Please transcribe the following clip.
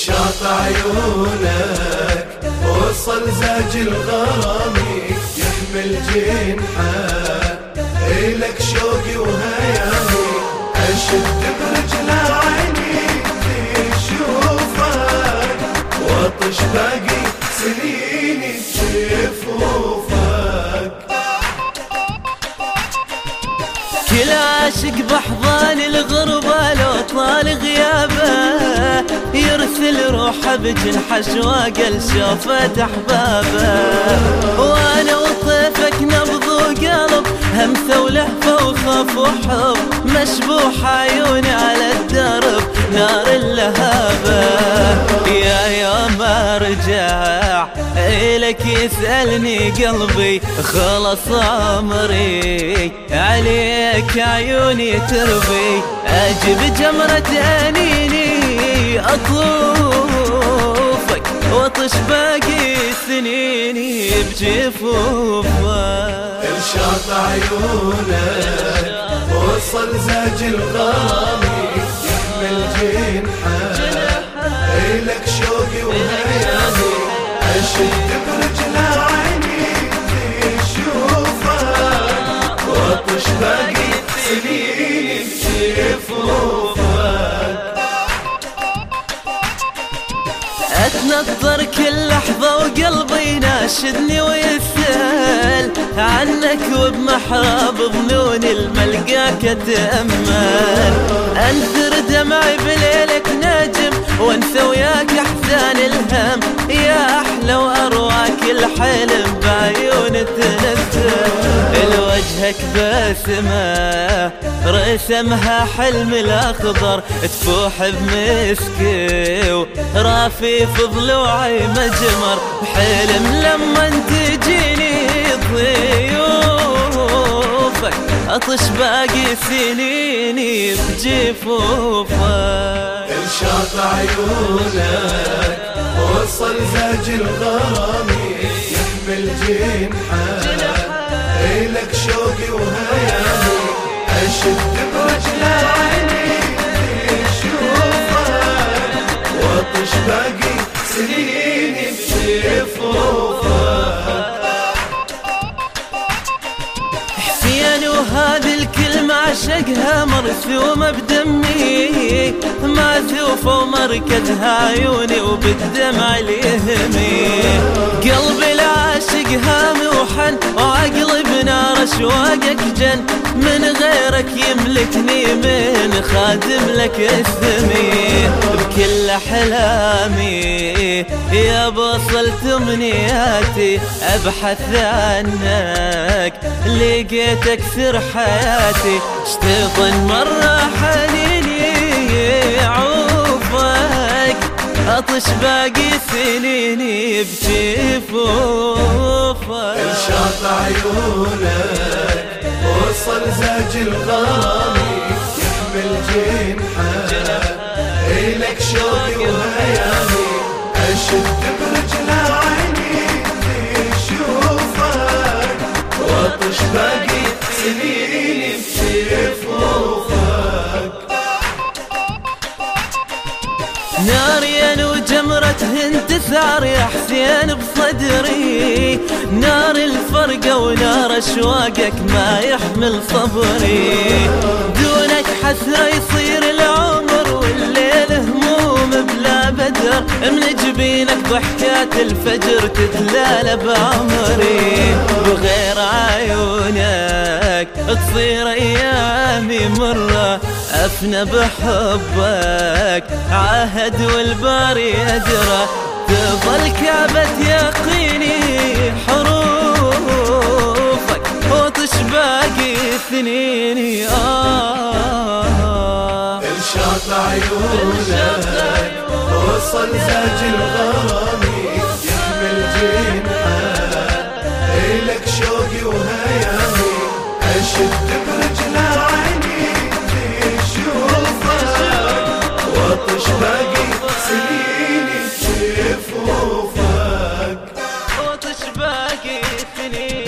الشاط عيونك وصل زاج الغرامي يحمل جنحه إلك شوقي وهيامي أشد برجل كل عاشق بحضان الغربة لو طال غيابه يرسل روحه بجنح اشواق لشوفة احبابه وأنا وطيفك نبض وقلب همسة ولهفة وخوف وحب مشبوح عيوني إلك يسألني قلبي خلص عمري عليك عيوني تربي. أجيب جمرة أنيني أطوفك وطش باقي سنيني بجفوفك الشاط عيونك وصل زاج الغرامي يحمل جنحه إلك شوقي وهيامي برجل عيني باقي سنيني بجفوفك اتنطر كل لحظة وقلبي يناشدني ويسأل عنك وبمحراب ظنون الملقاك اتأمل انثر دمعي بليلك نجم وانسى وياك احزان الهم يا أحلى واروعك الحلم بعيون تنزل الوجهك بسمة رسمها حلم الأخضر تفوح بمسكي ورافي في ضلوعي مجمر. بحلم لما تجيني ضيوفك اطش باقي سنيني بجفوفك الشاط عيونك وصل زاج الغرامي يحمل جنحه إلك شوقي وهيامي أشد برجل عشقها مرسومة بدمي. ما ثوفة ومركزها عيوني وبالدمع اليهمي قلبي العاشق هامي وحن وعقلي بنار أشواقك جن. من غيرك يملكني من خادم لك اسمي بكل أحلامي. يا بوصلت امنياتي أبحث عنك لقيتك سر حياتي. اشتغل مرة حنيني عوفك أطش باقي سنيني بجفوفك الشاط عيونك وصل زاج الغرامي شوقي عيني واطش باقي سنيني انتثار يا حسين بصدري. نار الفرقة ونار أشواقك ما يحمل صبري. دونك حسرة يصير بلا بدر من جبينك ضحكات الفجر تتلالى بعمري بغير عيونك تصير أيامي مرة أفنى بحبك. عهد والباري أدرى تظل كعبة يقيني حروفك وطش باقي سنيني آه الشاط عيونك. وصل زاج الغرامي يحمل جنحه إلك شوقي وهيامي أشد برجل عيني تشوفك وطش باقي سنيني شفوفك وطش باقي سنيني.